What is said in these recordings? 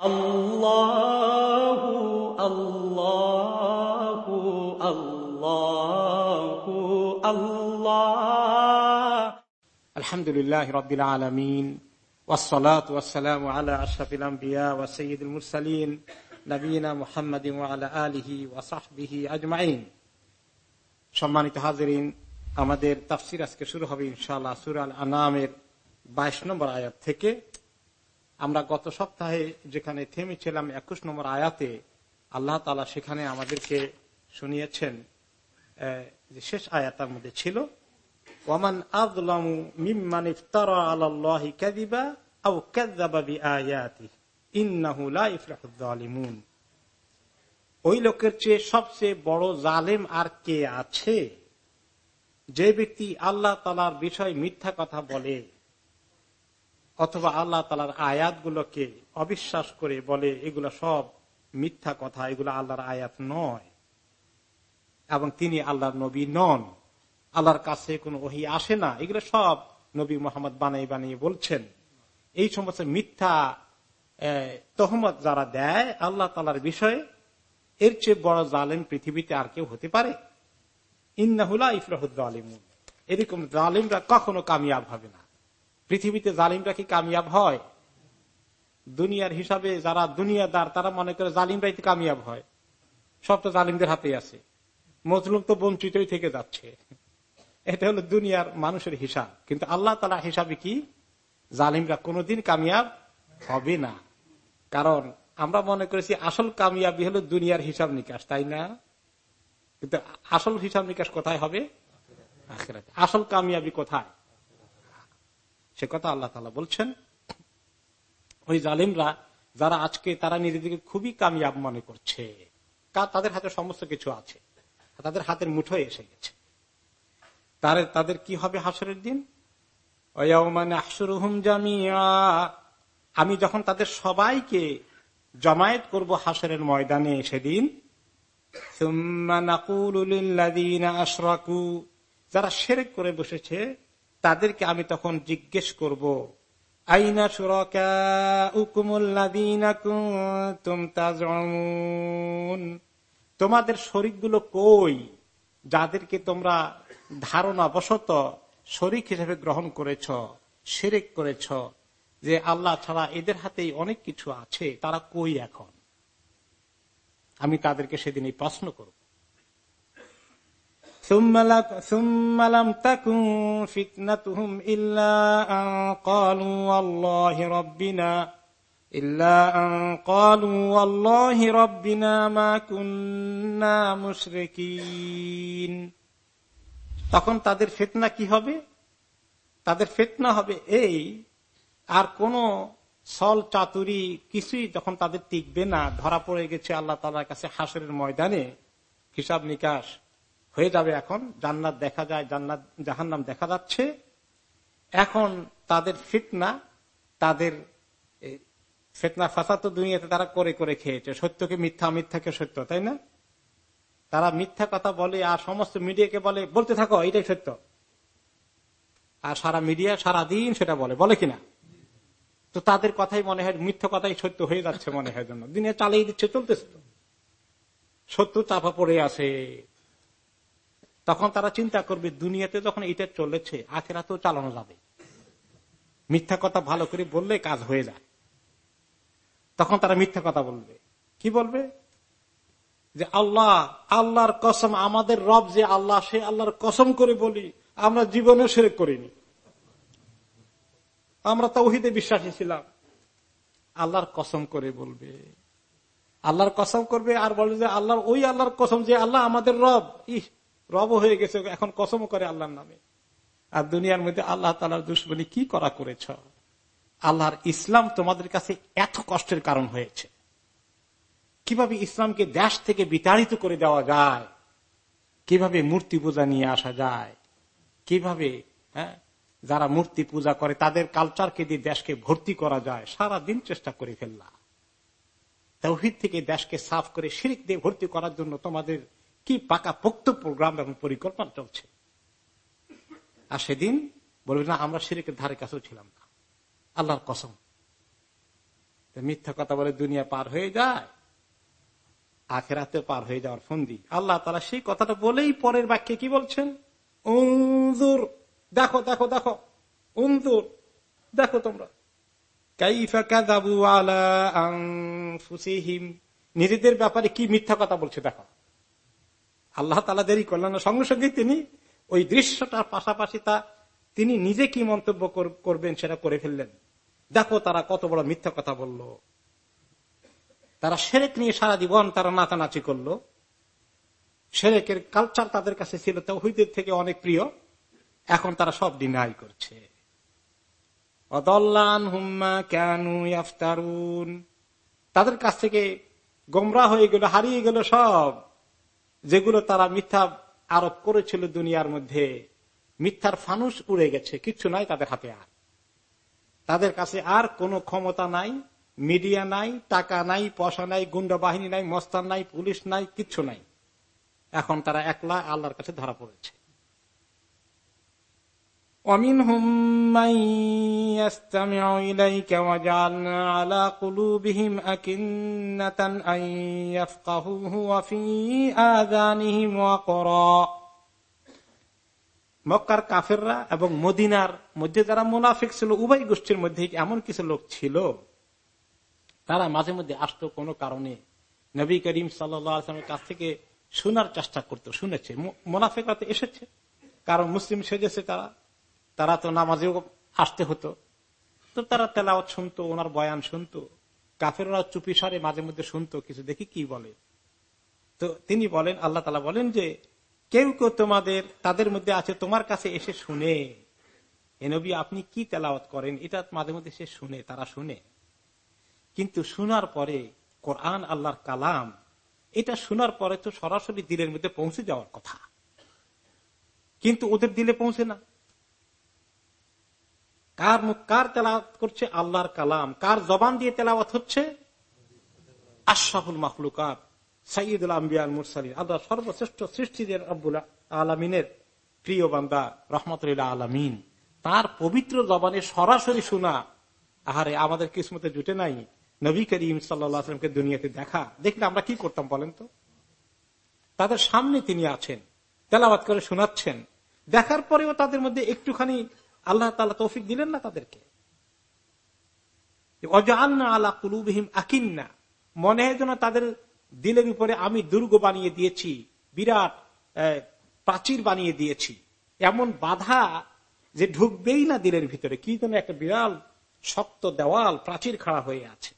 الله الله الله الله الحمد لله رب العالمين والصلاة والسلام على أشرف الأنبياء وسيد المرسلين نبينا محمد وعلى آله وصحبه أجمعين সম্মানিত হাজিরিন আমাদের তাফসির আজকে শুরু হবে ইনশাআল্লাহ সুরাল আনামের বাইশ নম্বর আয়াত থেকে আমরা গত সপ্তাহে যেখানে থেমেছিলাম একুশ নম্বর আয়াতে, আল্লাহ তালা সেখানে আমাদেরকে শুনিয়েছেন যে শেষ আয়াতার মধ্যে ছিল, ওয়ামান আযলামু মিম্মান ইফতারা আলাল্লাহি কাযিবা আও কাযযাবা বিআয়াতিহি ইন্নাহু লা ওই লোকের চেয়ে সবচেয়ে বড় জালেম আর কে আছে? যে ব্যক্তি আল্লাহ তালার বিষয় মিথ্যা কথা বলে অথবা আল্লাহ তালার আয়াতগুলোকে অবিশ্বাস করে বলে, এগুলো সব মিথ্যা কথা, এগুলো আল্লাহর আয়াত নয়। এবং তিনি আল্লাহর নবী নন। আল্লাহর কাছে কোনো ওহি আসে না। এগুলো সব নবী মোহাম্মদ বানাই বানিয়ে বলছেন। এই সমস্ত মিথ্যা তহমত যারা দেয় আল্লাহ তালার বিষয়ে, এর চেয়ে বড় জালেম পৃথিবীতে আর কেউ হতে পারে। ইন্নাহুলা ইফরাহুদ্দ আলিমুন এরকম জালিমরা কখনো কামিয়াব হবে না। পৃথিবীতে জালিমরা কি কামিয়াব হয়? দুনিয়ার হিসাবে যারা দুনিয়াদার, তারা মনে করে জালিমরাই তো কামিয়াব হয়। সব তো জালিমদের হাতে আছে। মজলুম তো বঞ্চিতই থেকে যাচ্ছে। এটা হলো দুনিয়ার মানুষের হিসাব। কিন্তু আল্লাহ তালা হিসাবে কি? জালিমরা কোনোদিন কামিয়াব হবে না। কারণ আমরা মনে করেছি আসল কামিয়াবি হলো দুনিয়ার হিসাব নিকাশ, তাই না? কিন্তু আসল হিসাব নিকাশ কোথায় হবে? আসল কামিয়াবি কোথায়? সে কথা আল্লাহ তালা বলছেন। ওই জালিমরা যারা আজকে তারা নিজেদেরকে খুবই কামিয়াব মনে করছে। তাদের হাতে সমস্ত কিছু আছে। তাদের হাতের মুঠোয় এসে গেছে। তারে তাদের কি হবে হাসরের দিন? আমি যখন তাদের সবাইকে জমায়েত করব হাসরের ময়দানে সেদিন যারা সেরেক করে বসেছে তাদেরকে আমি তখন জিজ্ঞেস করব, আইনা তাজউমুন তোমাদের শরীরগুলো কই, যাদেরকে তোমরা ধারণা বশত শরিক হিসেবে গ্রহণ করেছ সেরেক করেছ, যে আল্লাহ ছাড়া এদের হাতেই অনেক কিছু আছে, তারা কই এখন? আমি তাদেরকে সেদিন এই প্রশ্ন করব। তখন তাদের ফেতনা কি হবে? তাদের ফেতনা হবে এই, আর কোন সল চাতুরি কিছুই যখন তাদের টিকবে না, ধরা পড়ে গেছে আল্লাহ তালার কাছে হাসরের ময়দানে, হিসাব নিকাশ। হয়ে যাবে এখন। জান্নাত দেখা যায়, জান্নাত, জাহান্নাম দেখা যাচ্ছে। এখন তাদের ফিতনা, তাদের ফেতনা ফাঁসা তো দুনিয়াতে তারা করে করে খেয়েছে। সত্যকে মিথ্যা মিথ্যাকে সত্য, তাই না? তারা মিথ্যা কথা বলে আর সমস্ত মিডিয়াকে বলে, বলতে থাকো, এটাই সত্য। আর সারা মিডিয়া, সারা দিন সেটা বলে। বলে কিনা? তো তাদের কথাই মনে হয়, মিথ্যা কথাই সত্য হয়ে যাচ্ছে মনে হয় জন্য দিনে চালিয়ে দিচ্ছে, চলতেছে তো। সত্য চাপা পড়ে আছে। তখন তারা চিন্তা করবে, দুনিয়াতে যখন এটা চলেছে আখেরা তো চালানো যাবে। মিথ্যা কথা ভালো করে বললে কাজ হয়ে যায়। তখন তারা মিথ্যা কথা বলবে। কি বলবে? যে আল্লাহ, আল্লাহর কসম, আমাদের রব যে আল্লাহ, সে আল্লাহর কসম করে বলি, আমরা জীবনে সেরে করিনি। আমরা তৌহিদে বিশ্বাসী ছিলাম। আল্লাহর কসম করে বলবে। আল্লাহর কসম করবে আর বলবে যে আল্লাহর, ওই আল্লাহর কসম যে আল্লাহ আমাদের রব। ইহ রব হয়ে গেছে এখন কসম করে আল্লাহর নামে। আর দুনিয়ার মধ্যে আল্লাহ তালার দুশ্মনী কি করা করেছ? আল্লাহর ইসলাম তোমাদের কাছে এত কষ্টের কারণ হয়েছে। কীভাবে ইসলামকে দেশ থেকে বিতাড়িত করে দেওয়া যায়? কীভাবে মূর্তি পূজা নিয়ে আসা যায়? কীভাবে হ্যাঁ, যারা মূর্তি পূজা করে তাদের কালচারকে দিয়ে দেশকে ভর্তি করা যায়? সারা দিন চেষ্টা করে ফেললাম তৌহিদ থেকে দেশকে সাফ করে শিরিক দিয়ে ভর্তি করার জন্য তোমাদের কি পাকা পোক্ত প্রোগ্রাম এবং পরিকল্পনা চলছে? আর সেদিন বলবে, না, আমরা শিরিকের ধারে কাছেও ছিলাম না। আল্লাহর কসম। মিথ্যা কথা বলে দুনিয়া পার হয়ে যায়, আখেরাতে পার হয়ে যাওয়ার ফন্দি। আল্লাহ তারা সেই কথাটা বলেই পরের বাক্যে কি বলছেন? উন্দুর দেখো দেখো দেখো। উন্দুর দেখো তোমরা। নিজেদের ব্যাপারে কি মিথ্যা কথা বলছে, দেখো। আল্লাহ তালা দেরি করলেন সঙ্গে সঙ্গে তিনি ওই দৃশ্যটার পাশাপাশি তা তিনি নিজে কি মন্তব্য করবেন সেটা করে ফেললেন। দেখো তারা কত বড় মিথ্যা কথা বলল। তারা সেরেক নিয়ে সারা জীবন তারা নাচানাচি করল। সেরেকের কালচার তাদের কাছে ছিল তহিদের থেকে অনেক প্রিয়। এখন তারা সব ডিনাই করছে। তাদের কাছ থেকে গোমরা হয়ে গেল, হারিয়ে গেল সব। যেগুলো তারা মিথ্যা আরোপ করেছিল দুনিয়ার মধ্যে, মিথ্যার ফানুস উড়ে গেছে কিছু নাই তাদের হাতে আর। তাদের কাছে আর কোনো ক্ষমতা নাই, মিডিয়া নাই, টাকা নাই, পয়সা নাই, গুন্ডা বাহিনী নাই, মস্তান নাই, পুলিশ নাই, কিচ্ছু নাই। এখন তারা একলা আল্লাহর কাছে ধরা পড়েছে। ومنهم من يستمع إليك وجعلنا على قلوبهم أكنة أن يفقهوه وفي آذانهم وقرا মক্কার কাফেররা এবং মদিনার মধ্যে যারা মুনাফিক ছিল উভয় গোষ্ঠীর মধ্যে এমন কিছু লোক ছিল তারা মাঝে মধ্যে আসতো কোনো কারণে নবী করিম সাল্লামের কাছ থেকে শোনার চেষ্টা করতো শুনেছে মোনাফেকরা তো এসেছে কারণ মুসলিম সেজেছে তারা তারা তো নামাজেও আসতে হতো। তো তারা তেলাওয়াত শুনতো, ওনার বয়ান শুনতো। কাফের কাফেররা চুপি সারে মাঝে মধ্যে শুনতো, কিছু দেখি কি বলে। তো তিনি বলেন, আল্লাহ তালা বলেন যে, কেউ কেউ তোমাদের, তাদের মধ্যে আছে, তোমার কাছে এসে শুনে। এনবি আপনি কি তেলাওয়াত করেন? এটা মাঝে মধ্যে সে শুনে, তারা শুনে। কিন্তু শোনার পরে কোরআন আল্লাহর কালাম, এটা শোনার পরে তো সরাসরি দিলের মধ্যে পৌঁছে যাওয়ার কথা। কিন্তু ওদের দিলে পৌঁছে না। কার মুখ, কার তেলাওয়াত করছে? আল্লাহর কালাম। কার জবান দিয়ে তেলাওয়াত হচ্ছে? আশাফুল মাহলুকাত সাইদুল আম্বিয়াল মুরসালিন। আল্লাহ সর্বশ্রেষ্ঠ সৃষ্টিদের আব্বুল আলমিনের প্রিয় বান্দা রহমতুল্লাহ আলমিন। তার পবিত্র জবানে সরাসরি শোনা, আহারে, আমাদের কিসমতে জুটে নাই। নবী করিম সাল্লামকে দুনিয়াতে দেখা। দেখলে আমরা কি করতাম বলেন তো? তাদের সামনে তিনি আছেন তেলাবাদ করে শোনাচ্ছেন। দেখার পরেও তাদের মধ্যে একটুখানি আল্লাহ তালা তৌফিক দিলেন না তাদেরকে। আল্লাহ কুলুবহিম আকিন্না। মনে হয় যেন তাদের দিলের উপরে আমি দুর্গ বানিয়ে দিয়েছি, বিরাট প্রাচীর বানিয়ে দিয়েছি। এমন বাধা যে ঢুকবেই না দিলের ভিতরে, কি যেন একটা বিরাল শক্ত দেওয়াল, প্রাচীর খাড়া হয়ে আছে।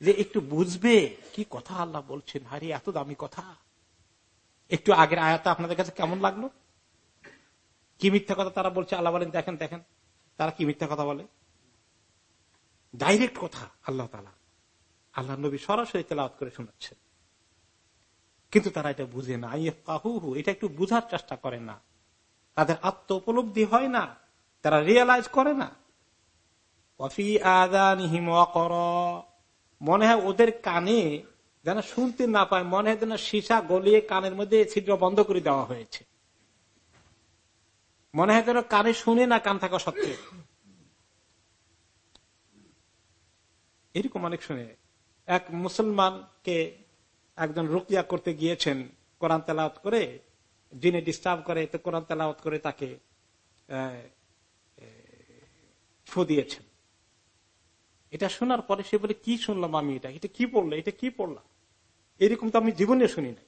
যে একটু বুঝবে, কি কথা আল্লাহ বলছেন? হারি এত দামি কথা। একটু আগের আয়াতা আপনাদের কাছে কেমন লাগল? কি মিথ্যা কথা তারা বলছে? আল্লাহ বলেন, দেখেন দেখেন। তারা কি মিথ্যা কথা বলে? ডাইরেক্ট কথা, আল্লাহ তালা আল্লাহ নবী সরাসরি তেলাওয়াত করে শোনাচ্ছেন। কিন্তু তারা এটা বুঝে না। কাহু এটা একটু বুঝার চেষ্টা করে না। তাদের আত্ম উপলব্ধি হয় না। তারা রিয়েলাইজ করে না। মনে হয় ওদের কানে যেন শুনতে না পায়, মনে হয় যেন সীসা গলিয়ে কানের মধ্যে ছিদ্র বন্ধ করে দেওয়া হয়েছে। মনে হয় যেন কানে শুনে না কান থাকা সত্ত্বে এরকম অনেক শুনে। এক মুসলমানকে একজন রুকিয়া করতে গিয়েছেন, কোরআন তেলাওত করে, যিনি ডিস্টার্ব করে, তো কোরআন তেলাওত করে তাকে ফু দিয়েছেন। এটা শোনার পরে সে বলে, কি শুনলাম আমি এটা? এটা কি পড়ল এটা কি পড়লাম এরকম তো আমি জীবনে শুনি নাই।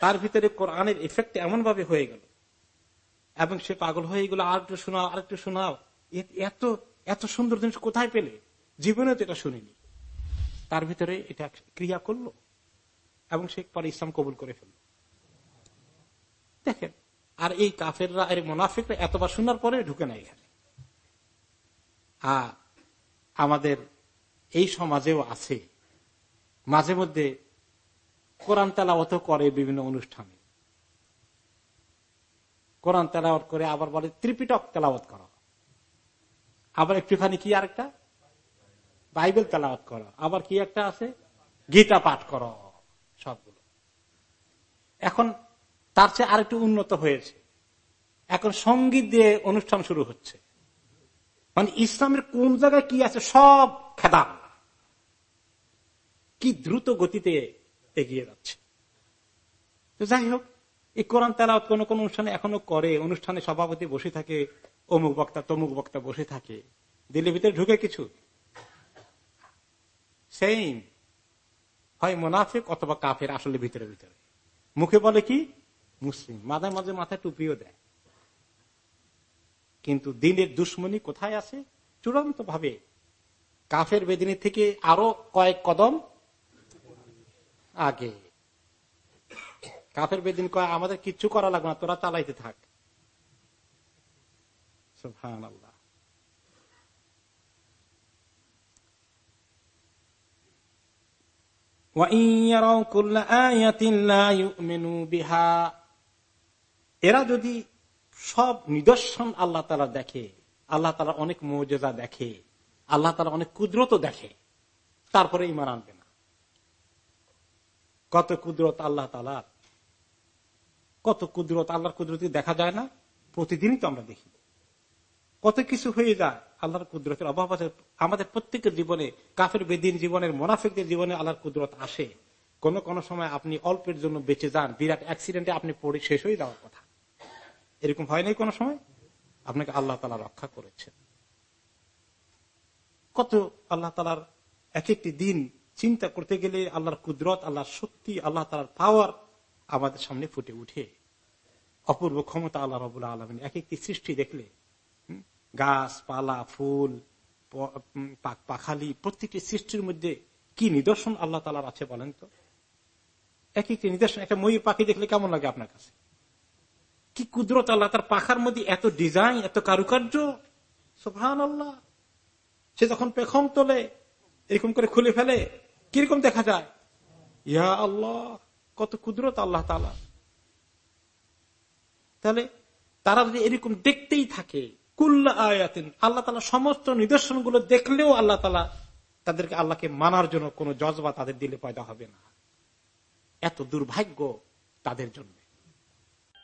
তার ভিতরে কোরআনের এফেক্ট এমন ভাবে হয়ে গেল। এবং সে পাগল হয়ে গেল আর একটু শোনাও আর একটু শোনাও এত এত সুন্দর জিনিস কোথায় পেলে? জীবনে তো এটা শুনিনি। তার ভিতরে এটা ক্রিয়া করল এবং সে পরে ইসলাম কবুল করে ফেলল। দেখেন, আর এই কাফেররা এর মোনাফিকরা এতবার শোনার পরে ঢুকে না এখানে। আমাদের এই সমাজেও আছে। মাঝে মধ্যে কোরআন তেলাওয়াত করে বিভিন্ন অনুষ্ঠানে। কোরআন তেলাওয়াত করে আবার বলে ত্রিপিটক তেলাওয়াত করা। আবার একটুখানি কি আরেকটা? বাইবেল তেলাওয়াত করো। আবার কি একটা আছে? গীতা পাঠ করো, সবগুলো। এখন তার চেয়ে আরেকটু উন্নত হয়েছে। এখন সংগীত দিয়ে অনুষ্ঠান শুরু হচ্ছে। মানে ইসলামের কোন জায়গায় কি আছে? সব খেদা কি দ্রুত গতিতে এগিয়ে যাচ্ছে। তো যাই হোক, এই কোরআন তেলাওয়াত কোন কোন অনুষ্ঠানে এখনও করে, অনুষ্ঠানে সভাপতি বসে থাকে, অমুক বক্তা, তমুক বক্তা বসে থাকে। দিল্লির ভিতরে ঢুকে কিছু? সেম। হয় মোনাফিক অথবা কাফের আসলে ভিতরে ভিতরে। মুখে বলে কি? মুসলিম। মাঝে মাঝে মাথায় টুপিও দেয়। কিন্তু দিনের দুশ্মনী কোথায় আছে? চূড়ান্ত ভাবে কাফের বেদিনী থেকে আরও কয়েক কদম আগে। কাফের বেদিন কয়, আমাদের কিচ্ছু করা লাগবে না, তোরা চালাইতে থাক। এরা যদি সব নিদর্শন আল্লাহ তালা দেখে, আল্লাহ তালা অনেক মর্যাদা দেখে, আল্লাহ তালা অনেক কুদরত দেখে, তারপরে ইমান আনবে কত কুদরত আল্লাহ তালার কত কুদরত আল্লাহর কুদরত দেখা যায় না? প্রতিদিনই তো আমরা দেখি। কত কিছু হয়ে যায় আল্লাহর কুদরতের অভাব আছে। আমাদের প্রত্যেকের জীবনে, কাফের বেদিন জীবনের, মোনাফিকদের জীবনে আল্লাহর কুদরত আসে। কোন কোন সময় আপনি অল্পের জন্য বেঁচে যান, বিরাট অ্যাক্সিডেন্টে আপনি পড়ে শেষ হয়ে যাওয়ার কথা। এরকম হয় নাই কোন সময়? আপনাকে আল্লাহ তালা রক্ষা করেছেন। কত আল্লাহ তালার এক একটি দিন চিন্তা করতে গেলে আল্লাহর কুদরত, আল্লাহর শক্তি, আল্লাহ তালার পাওয়ার আমাদের সামনে ফুটে উঠে অপূর্ব ক্ষমতা আল্লাহ রবুল্লা আলমিন। এক একটি সৃষ্টি দেখলে গাছ, পালা, ফুল পাখালি, প্রত্যেকটি সৃষ্টির মধ্যে কি নিদর্শন আল্লাহ তালার আছে বলেন তো? এক একটি নিদর্শন, একটা ময়ূর পাখি দেখলে কেমন লাগে আপনার কাছে? কি কুদরত আল্লাহ তার পাখার মধ্যে এত ডিজাইন, এত কারুকার্য? সোভান আল্লাহ সে যখন পেখম তোলে, এরকম করে খুলে ফেলে কীরকম দেখা যায়? ইয়া আল্লাহ, কত কুদরত আল্লাহ তালা তাহলে তারা যদি এরকম দেখতেই থাকে, কুল্লা আয়াতিন, আল্লাহ তালা সমস্ত নিদর্শনগুলো দেখলেও আল্লাহ তালা তাদেরকে আল্লাহকে মানার জন্য কোন জজবা তাদের দিলে পয়দা হবে না। এত দুর্ভাগ্য তাদের জন্য।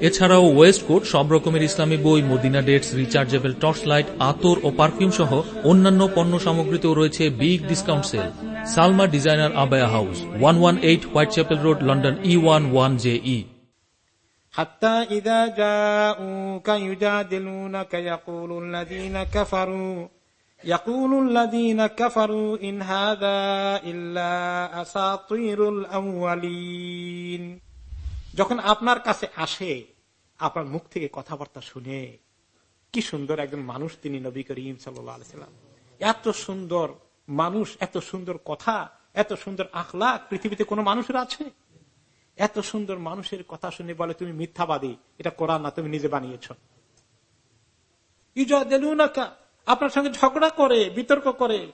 এছাড়াও ওয়েস্ট কোট সব রকমের ইসলামী বই Medina dates rechargeable torch light আতর ও পারফিউম সহ অন্যান্য পণ্য সামগ্রীতেও রয়েছে big discount sale Salma designer abaya house one one eight Whitechapel Road London E one one J E حتى إذا جاءوك يجادلونك يقول الذين كفروا يقول الذين كفروا إن هذا إلا أساطير الأولين যখন আপনার কাছে আসে, আপনার মুখ থেকে কথাবার্তা শুনে, কি সুন্দর একজন মানুষ তিনি নবী করিম সাল্লাম। এত সুন্দর মানুষ, এত সুন্দর কথা, এত সুন্দর আখলা পৃথিবীতে কোন মানুষের আছে? এত সুন্দর মানুষের কথা শুনে বলে, তুমি মিথ্যাবাদী, এটা কোরআন না, তুমি নিজে বানিয়েছ। আপনার সঙ্গে ঝগড়া করে, বিতর্ক করে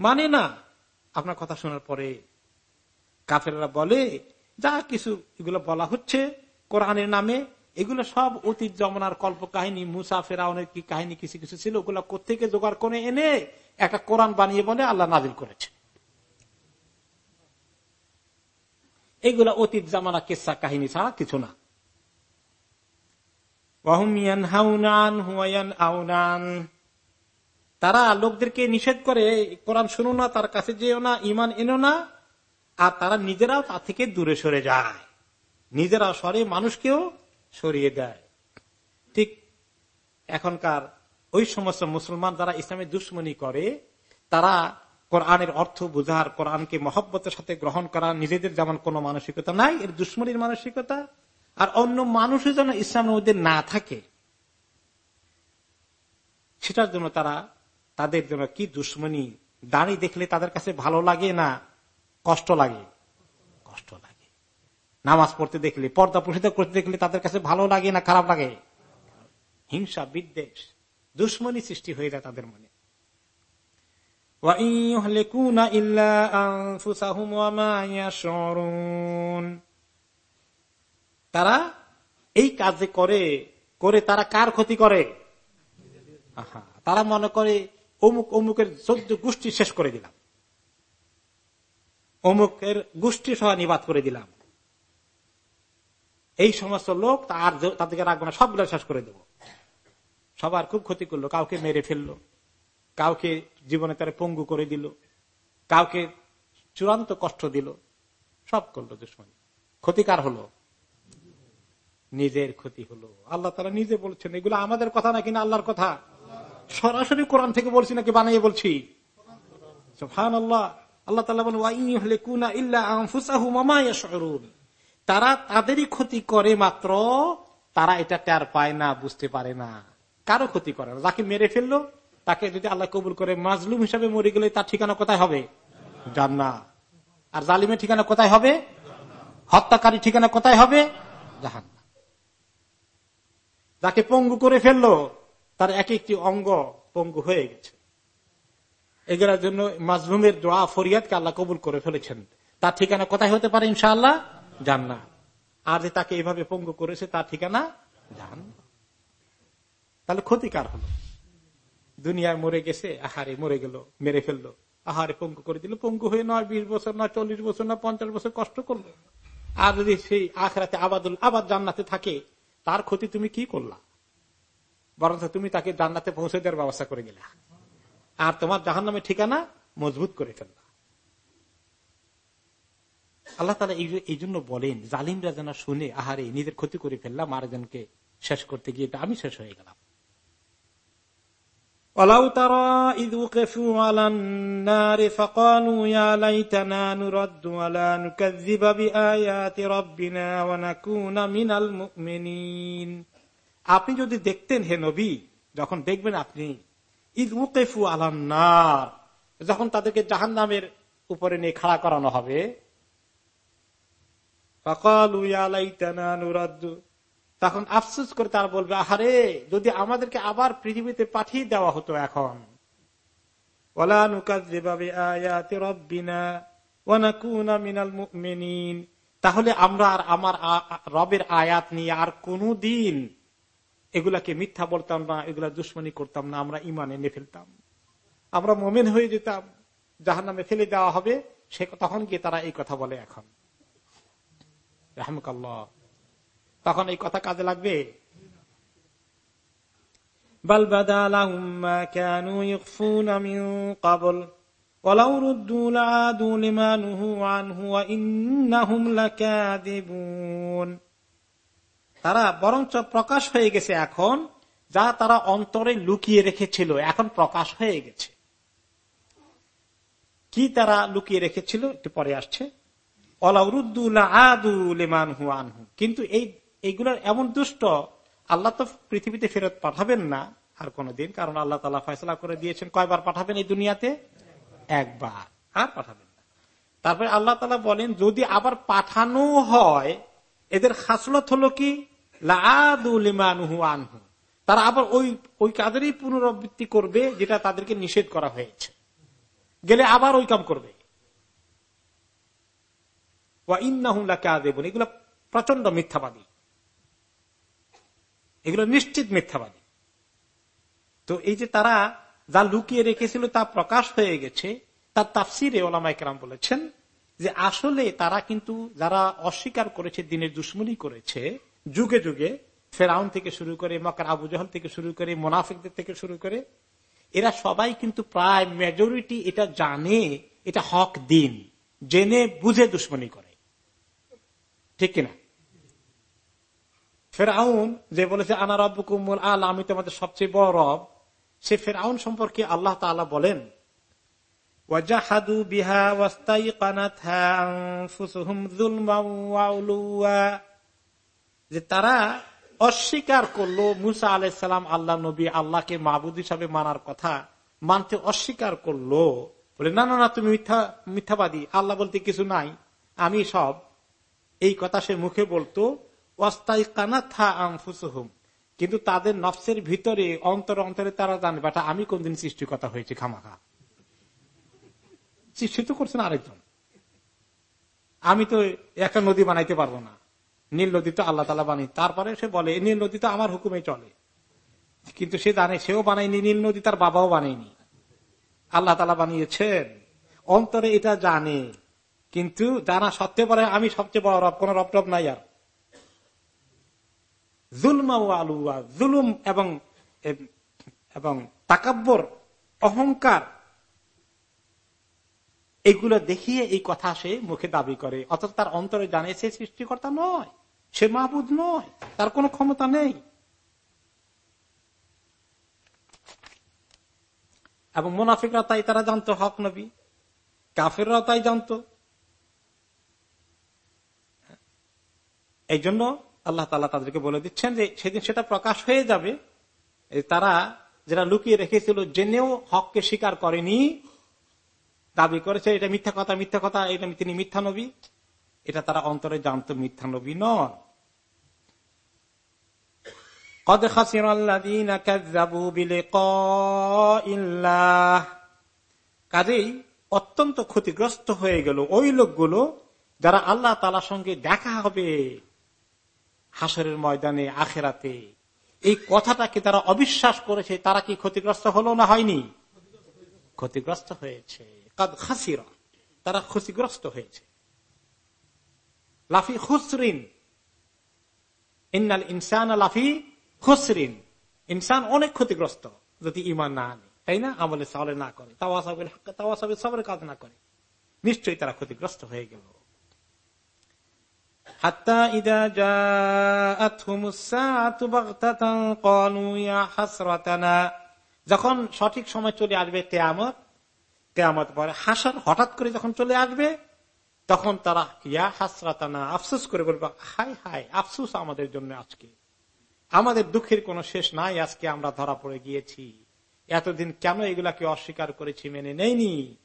মানে না। আপনার কথা শোনার পরে কাফেরা বলে যা কিছু এগুলো বলা হচ্ছে কোরআনের নামে, এগুলো সব অতীত জমানার কল্প কাহিনী মুসাফেরা অনেক কি কাহিনী, কিছু কিছু ছিল, ওগুলো কোথেকে জোগাড় করে এনে একটা কোরআন বানিয়ে বলে আল্লাহ নাজিল করেছে। এগুলা অতীত জামানা কেসা কাহিনী ছাড়া কিছু না। তারা লোকদেরকে নিষেধ করে কোরআন শুনো না, তার কাছে যেও না ইমান এনো না আর তারা নিজেরাও তা থেকে দূরে সরে যায়। নিজেরা সরে মানুষকেও সরিয়ে দেয়। ঠিক এখনকার ওই সমস্ত মুসলমান যারা ইসলামের দুশ্মনী করে, তারা কোরআনের অর্থ বুঝার, কোরআনকে মহব্বতের সাথে গ্রহণ করা, নিজেদের যেমন কোন মানসিকতা নাই, এর দুশ্মনীর মানসিকতা, আর অন্য মানুষের যেন ইসলামের মধ্যে না থাকে, সেটার জন্য তারা তাদের জন্য কি দুশ্মনী দাড়ি দেখলে তাদের কাছে ভালো লাগে না কষ্ট লাগে। কষ্ট লাগে। নামাজ পড়তে দেখলে, পর্দা প্রসিদ্ধ করতে দেখলে তাদের কাছে ভালো লাগে না, খারাপ লাগে? হিংসা, বিদ্বেষ, দুশ্মনী সৃষ্টি হয়ে যায় তাদের মনে। তারা এই কাজে করে করে তারা কার ক্ষতি করে? তারা মনে করে, অমুক অমুকের চোদ্দ গোষ্ঠী শেষ করে দিলাম। অমুকের গোষ্ঠী সহ নিবাদ করে দিলাম। এই সমস্ত লোক আর তাদেরকে রাখব না, সবগুলো শেষ করে দেব। সবার খুব ক্ষতি করল, কাউকে মেরে ফেলল, কাউকে জীবনে তারা পঙ্গু করে দিল, কাউকে চূড়ান্ত কষ্ট দিল, সব করল দুশ্মনী। ক্ষতিকার হলো। নিজের ক্ষতি হলো। আল্লাহ তারা নিজে বলছেন, এগুলো আমাদের কথা না আল্লাহর কথা? সরাসরি কোরআন থেকে বলছি নাকি বানিয়ে বলছি? হান আল্লাহ আল্লাহ তালা তারা তাদেরই ক্ষতি করে মাত্র, তারা এটা টের পায় না, বুঝতে পারে না। কারও ক্ষতি করে না। যাকে মেরে ফেলল, তাকে যদি আল্লাহ কবুল করে, মাজলুম হিসাবে মরে গেলে তার ঠিকানা কোথায় হবে? জান্না আর জালিমের ঠিকানা কোথায় হবে? হত্যাকারী ঠিকানা কোথায় হবে? জাহান যাকে পঙ্গু করে ফেলল, তার এক একটি অঙ্গ পঙ্গু হয়ে গেছে। এগুলোর জন্য মাজলুমের দোয়া ফরিয়াদকে আল্লাহ কবুল করে ফেলেছেন। তার ঠিকানা কোথায় হতে পারে ইনশাআল্লাহ? জান্না আর যে তাকে এভাবে পঙ্গু করেছে, তার ঠিকানা জান তাহলে ক্ষতিকার হলো? দুনিয়ায় মরে গেছে, আহারে মরে গেল, মেরে ফেলল। আহারে পঙ্গু করে দিল, পঙ্গু হয়ে নয়, বিশ বছর, নয়, চল্লিশ বছর না পঞ্চাশ বছর কষ্ট করল। আর যদি সেই আখরাতে আবাদুল, আবাদ জান্নাতে থাকে, তার ক্ষতি তুমি কি করলা? বরঞ্চ তুমি তাকে জান্নাতে পৌঁছে দেওয়ার ব্যবস্থা করে গেলা আর তোমার জাহান নামের ঠিকানা মজবুত করে ফেললা আল্লাহ তালা এই জন্য বলেন জালিমরা যেন শুনে আহারে নিজের ক্ষতি করে ফেললাম আর একজনকে শেষ করতে গিয়ে আমি শেষ হয়ে গেলাম ولو ترى إذ وقفوا على النار فقالوا يا ليتنا نرد ولا نكذب بآيات ربنا ونكون من المؤمنين আপনি যদি দেখতেন হে নবী যখন দেখবেন আপনি উকেফু আলান্নার যখন তাদেরকে জাহান নামের উপরে নিয়ে খাড়া করানো হবে তখন আফসুস করে তার বলবে, আহারে, যদি আমাদেরকে আবার পৃথিবীতে পাঠিয়ে দেওয়া হতো এখন। তাহলে আমরা আর আমার রবের আয়াত নিয়ে আর কোনো দিন এগুলাকে মিথ্যা বলতাম না, এগুলা দুশ্মনী করতাম না, আমরা ইমানে এনে ফেলতাম। আমরা মোমেন হয়ে যেতাম যাহার নামে ফেলে দেওয়া হবে, সে তখন গিয়ে তারা এই কথা বলে এখন। তখন এই কথা কাজে লাগবে? তারা বরঞ্চ প্রকাশ হয়ে গেছে এখন, যা তারা অন্তরে লুকিয়ে রেখেছিল, এখন প্রকাশ হয়ে গেছে। কি তারা লুকিয়ে রেখেছিল, একটু পরে আসছে। কিন্তু এই, এইগুলোর এমন দুষ্ট, আল্লাহ তো পৃথিবীতে ফেরত পাঠাবেন না আর কোনদিন, কারণ আল্লাহ তালা ফয়সলা করে দিয়েছেন। কয়বার পাঠাবেন এই দুনিয়াতে? একবার। আর পাঠাবেন না। তারপরে আল্লাহ তালা বলেন, যদি আবার পাঠানো হয়, এদের খাসলত হলো কি? আনহু। তারা আবার ওই ওই কাজেরই পুনরাবৃত্তি করবে যেটা তাদেরকে নিষেধ করা হয়েছে। গেলে আবার ওই কাম করবে। এগুলো প্রচণ্ড মিথ্যাবাদী। এগুলো নিশ্চিত মিথ্যাবাদী। তো এই যে তারা যা লুকিয়ে রেখেছিল তা প্রকাশ হয়ে গেছে, তার তাফসিরে ওলামাইকেরাম বলেছেন যে আসলে তারা কিন্তু যারা অস্বীকার করেছে, দিনের দুশ্মনী করেছে যুগে যুগে ফেরাউন থেকে শুরু করে মকার আবু জহল থেকে শুরু করে মোনাফিকদের থেকে শুরু করে, এরা সবাই কিন্তু প্রায় মেজরিটি এটা জানে, এটা হক দিন, জেনে বুঝে দুশ্মনী করে। ঠিক কিনা? ফেরাউন যে বলেছে, আনা রব কুমুল আল আমি তোমাদের সবচেয়ে বড় রব। সে ফেরাউন সম্পর্কে আল্লাহ তালা বলেন যে তারা অস্বীকার করল মুসা আলাইসালাম আল্লাহ নবী আল্লাহকে মাহবুদ হিসাবে মানার কথা, মানতে অস্বীকার করল। বলে, না না না, তুমি মিথ্যা, মিথ্যাবাদী। আল্লাহ বলতে কিছু নাই। আমি সব। এই কথা সে মুখে বলতো অস্তাই কানা থা আমফুসহুম কিন্তু তাদের নফসের ভিতরে, অন্তর অন্তরে তারা জানে, বাটা, আমি কোনদিন সৃষ্টিকতা হয়েছে, খামাখা। সৃষ্টি তো করছেন আরেকজন। আমি তো একটা নদী বানাইতে পারব না। নীল নদী তো আল্লাহ তালা বানাই তারপরে সে বলে নীল নদী তো আমার হুকুমে চলে। কিন্তু সে জানে, সেও বানায়নি নীল নদী তার বাবাও বানায়নি। আল্লাহ তালা বানিয়েছেন, অন্তরে এটা জানে, কিন্তু জানা সত্ত্বে পরে আমি সবচেয়ে বড় রব, কোন রব টব নাই আর। জুলমা ও আলুয়া, জুলুম এবং এবং তাকাব্বর অহংকার, এগুলো দেখিয়ে এই কথা সে মুখে দাবি করে। অথচ তার অন্তরে জানে, সে সৃষ্টিকর্তা নয়। সে মাহবুদ নয়, তার কোনো ক্ষমতা নেই। এবং মুনাফিকরা তাই তারা জানতো, হক নবী। কাফেররাও তাই জানতো। এই জন্য আল্লাহ তালা তাদেরকে বলে দিচ্ছেন যে সেদিন সেটা প্রকাশ হয়ে যাবে। তারা যেটা লুকিয়ে রেখেছিল, জেনেও হককে স্বীকার করেনি। দাবি করেছে, এটা মিথ্যা কথা মিথ্যা কথা, এটা তিনি মিথ্যা নবী। এটা তারা অন্তরে জানত মিথ্যা নবী নন। কদ খাসির কাজেই অত্যন্ত ক্ষতিগ্রস্ত হয়ে গেল ওই লোকগুলো যারা আল্লাহ তালার সঙ্গে দেখা হবে হাসরের ময়দানে, আখেরাতে। এই কথাটাকে তারা অবিশ্বাস করেছে, তারা কি ক্ষতিগ্রস্ত হলো না হয়নি? ক্ষতিগ্রস্ত হয়েছে। খাসিরা, তারা ক্ষতিগ্রস্ত হয়েছে। লাফি খুসরিন। ইন্নাল ইনসান লাফি খুসরিন। ইনসান অনেক ক্ষতিগ্রস্ত যদি ইমান না আনে, তাই না? আমলে সালে না করে তাওয়াসাবের সবের কাজ না করে। নিশ্চয়ই তারা ক্ষতিগ্রস্ত হয়ে গেল। যখন সঠিক সময় চলে আসবে তেয়ামত তেয়ামত পরে হাসার হঠাৎ করে যখন চলে আসবে তখন তারা, ইয়া হাসরাতানা, আফসুস করে বলব, হাই হাই, আফসুস আমাদের জন্য আজকে। আমাদের দুঃখের কোন শেষ নাই আজকে আমরা ধরা পড়ে গিয়েছি। এতদিন কেন এগুলাকে অস্বীকার করেছি মেনে নেইনি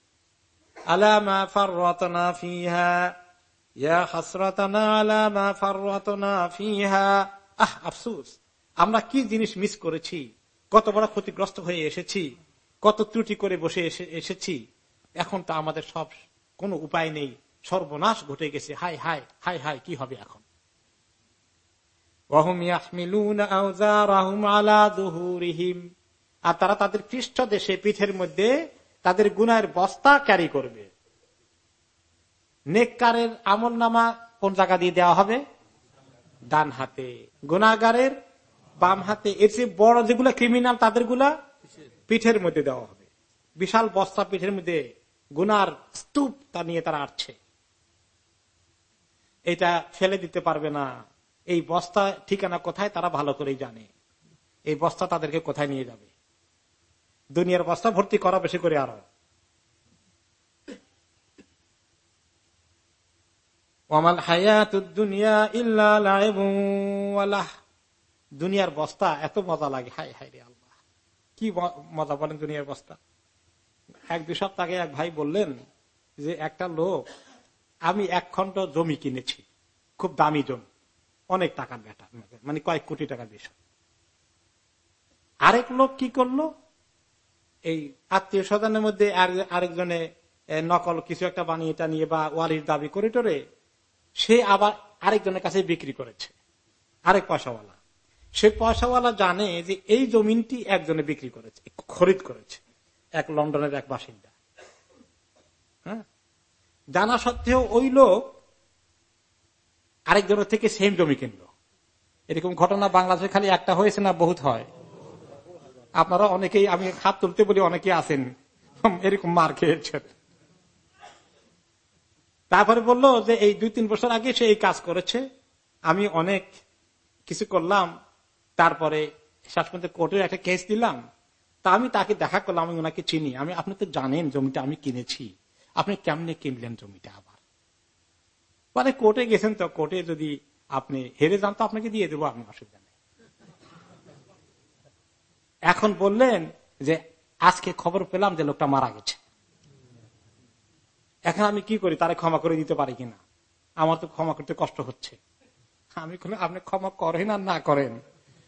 আমরা কি জিনিস মিস করেছি? কত বড় ক্ষতিগ্রস্ত হয়ে এসেছি? কত ত্রুটি করে বসে এসেছি? এখন তো আমাদের সব কোনো উপায় নেই। সর্বনাশ ঘটে গেছে। হাই হাই হাই হাই, কি হবে এখন? আর তারা তাদের পৃষ্ঠ দেশে, পিঠের মধ্যে তাদের গুনার বস্তা ক্যারি করবে। নেককারের আমল নামা কোন জায়গা দিয়ে দেওয়া হবে? ডান হাতে। গুনাগারের বাম হাতে। এর চেয়ে বড় যেগুলো ক্রিমিনাল তাদেরগুলা পিঠের মধ্যে দেওয়া হবে। বিশাল বস্তা পিঠের মধ্যে গুনার স্তূপ তা নিয়ে তারা আসছে। এটা ফেলে দিতে পারবে না। এই বস্তা ঠিকানা কোথায় তারা ভালো করেই জানে। এই বস্তা তাদেরকে কোথায় নিয়ে যাবে? দুনিয়ার বস্তা ভর্তি করা বেশি করে আরও। দুনিয়ার বস্তা এত মজা লাগে। হাই হাই রে আল্লাহ। কি মজা বলেন দুনিয়ার বস্তা। এক দু সপ্তাহ এক ভাই বললেন যে একটা লোক আমি এক খন্ড জমি কিনেছি, খুব দামি জমি, অনেক টাকার বেটা মানে কয়েক কোটি টাকার বিষয় আরেক লোক কি করল? এই আত্মীয় স্বজনের মধ্যে আরেকজনে নকল কিছু একটা বানিয়ে এটা নিয়ে বা ওয়ারির দাবি করে টোরে, সে আবার আরেকজনের কাছে বিক্রি করেছে, আরেক পয়সাওয়ালা। সে পয়সাওয়ালা জানে যে এই জমিনটি একজনে বিক্রি করেছে, খরিদ করেছে, এক লন্ডনের এক বাসিন্দা। হ্যাঁ? জানা সত্ত্বেও ওই লোক আরেকজনের থেকে সেম জমি কিনল। এরকম ঘটনা বাংলাদেশে খালি একটা হয়েছে না বহুত হয়? আপনারা অনেকেই, আমি হাত তুলতে বলি অনেকে আছেন। এরকম মার খেয়েছেন। তারপরে বলল যে এই দুই তিন বছর আগে সে এই কাজ করেছে। আমি অনেক কিছু করলাম। তারপরে পর্যন্ত কোর্টের একটা কেস দিলাম। তা আমি তাকে দেখা করলাম, আমি ওনাকে চিনি। আমি, আপনি তো জানেন জমিটা আমি কিনেছি। আপনি কেমনে কিনলেন জমিটা আবার? মানে কোর্টে গেছেন তো, কোর্টে যদি আপনি হেরে যান তো আপনাকে দিয়ে দেবো আপনি অসুবিধা নেই। এখন বললেন যে, আজকে খবর পেলাম যে লোকটা মারা গেছে। এখন আমি কি করি? তারে ক্ষমা করে দিতে পারি কিনা? আমার তো ক্ষমা করতে কষ্ট হচ্ছে। আমি আপনি ক্ষমা করেন আর না করেন।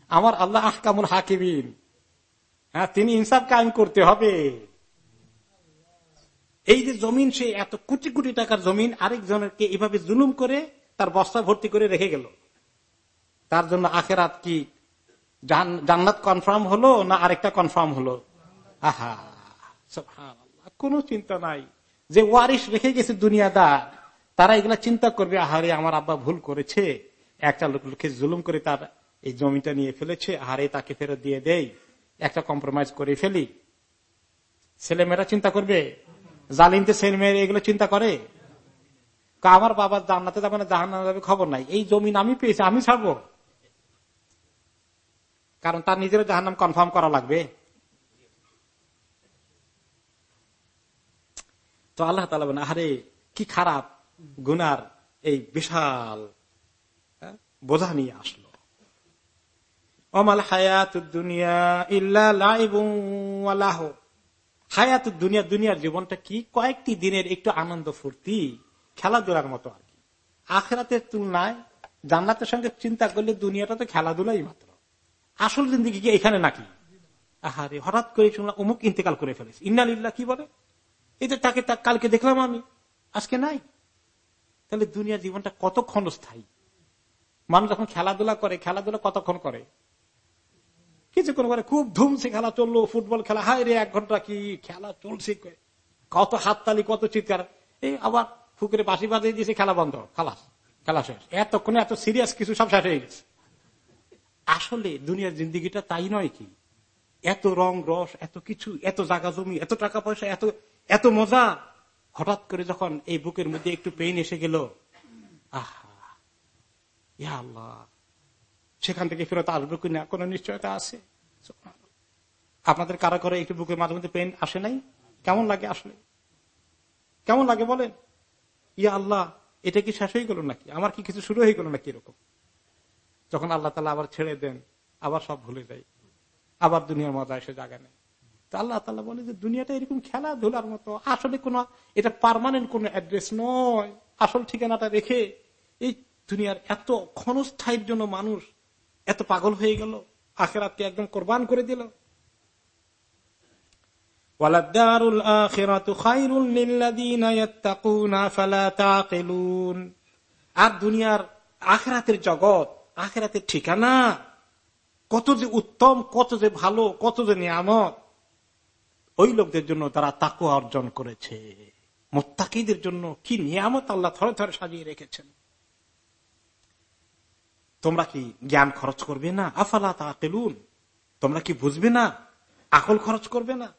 আমার আল্লাহ আহকামুল হাকিবিন হ্যাঁ তিনি ইনসাফ কায়েম করতে হবে। এই যে জমিন, সে এত কোটি কোটি টাকার জমিন, আরেকজনকে এভাবে জুলুম করে তার বস্তা ভর্তি করে রেখে গেল। তার জন্য আখেরাত কি জান্নাত কনফার্ম হলো না আরেকটা কনফার্ম হলো? আহা কোন চিন্তা নাই। যে ওয়ারিস রেখে গেছে দুনিয়াদার, তারা এগুলা চিন্তা করবে, আহারে আমার আব্বা ভুল করেছে। একটা লোককে জুলুম করে তার এই জমিটা নিয়ে ফেলেছে, আহারে তাকে ফেরত দিয়ে দেই, একটা কম্প্রোমাইজ করে ফেলি। ছেলেমেয়েরা চিন্তা করবে জালিমতে ছেলে মেয়েরা এগুলো চিন্তা করে। আমার বাবা জান্নাতে যাবে না জাহান যাবে খবর নাই। এই জমিন আমি পেয়েছি আমি ছাড়বো। কারণ তার নিজের জাহান্নাম কনফার্ম করা লাগবে। তো আল্লাহ তালা বলেন আরে কি খারাপ গুনার এই বিশাল হ্যাঁ, বোঝা নিয়ে আসলো। অমাল হায়াত দুনিয়া ইল্লাহ হায়াত দুনিয়া, দুনিয়ার জীবনটা কি? কয়েকটি দিনের একটু আনন্দ ফুর্তি, খেলাধুলার মতো আর কি। আখেরাতের তুলনায় জান্নাতের সঙ্গে চিন্তা করলে দুনিয়াটা তো খেলাধুলাই মাত্র। আসল জিন্দিগি কি এখানে নাকি? আহারে, হঠাৎ করে শুনলাম অমুক ইন্তেকাল করে ফেলেছে। ইন্নালিল্লা কি বলে? যে তাকে কালকে দেখলাম আমি। আজকে নাই। তাহলে দুনিয়ার জীবনটা কতক্ষণ স্থায়ী? মানুষ যখন খেলাধুলা করে, খেলাধুলা কতক্ষণ করে? কিছুক্ষণ করে খুব ধুমছে খেলা চলল, ফুটবল খেলা। হায় রে, এক ঘণ্টা কি খেলা চলছে কত হাততালি, কত চিৎকার। এই আবার ফুকুরে বাসি বাজিয়ে দিয়েছে, খেলা বন্ধ, খালাস, খেলা শেষ। এতক্ষণে এত সিরিয়াস কিছু সব শেষ হয়ে গেছে। আসলে দুনিয়ার জিন্দিগিটা তাই নয় কি? এত রং, রস, এত কিছু, এত জায়গা জমি, এত টাকা পয়সা, এত এত মজা। হঠাৎ করে যখন এই বুকের মধ্যে একটু পেইন এসে গেল, আহা আল্লাহ। সেখান থেকে ফেরত আসবে কিনা কোন নিশ্চয়তা আছে? আপনাদের কারা করে একটু বুকের মাঝে মধ্যে পেন আসে নাই? কেমন লাগে আসলে? কেমন লাগে বলেন? ইয়া আল্লাহ, এটা কি শেষ হয়ে গেল নাকি? আমার কি কিছু শুরু হয়ে গেল নাকি এরকম? যখন আল্লাহ তালা আবার ছেড়ে দেন, আবার সব ভুলে যায়। আবার দুনিয়ার মজা এসে জায়গা নেই। তো আল্লাহ তালা বলে যে, দুনিয়াটা এরকম খেলাধুলার মতো। আসলে কোন, এটা পারমানেন্ট কোন অ্যাড্রেস নয়। আসল ঠিকানাটা রেখে এই দুনিয়ার এত ক্ষণস্থায়ীর জন্য মানুষ এত পাগল হয়ে গেল, আখেরাতকে একদম কোরবান করে দিল। আর দুনিয়ার আখেরাতের জগৎ, আখেরাতের ঠিকানা, কত যে উত্তম, কত যে ভালো, কত যে নিয়ামত, ওই লোকদের জন্য তারা তাকু অর্জন করেছে। মোত্তাকিদের জন্য কি নিয়ামত আল্লাহ থরে থরে সাজিয়ে রেখেছেন। তোমরা কি জ্ঞান খরচ করবে না? আফালা তা তোমরা কি বুঝবে না? আকল খরচ করবে না?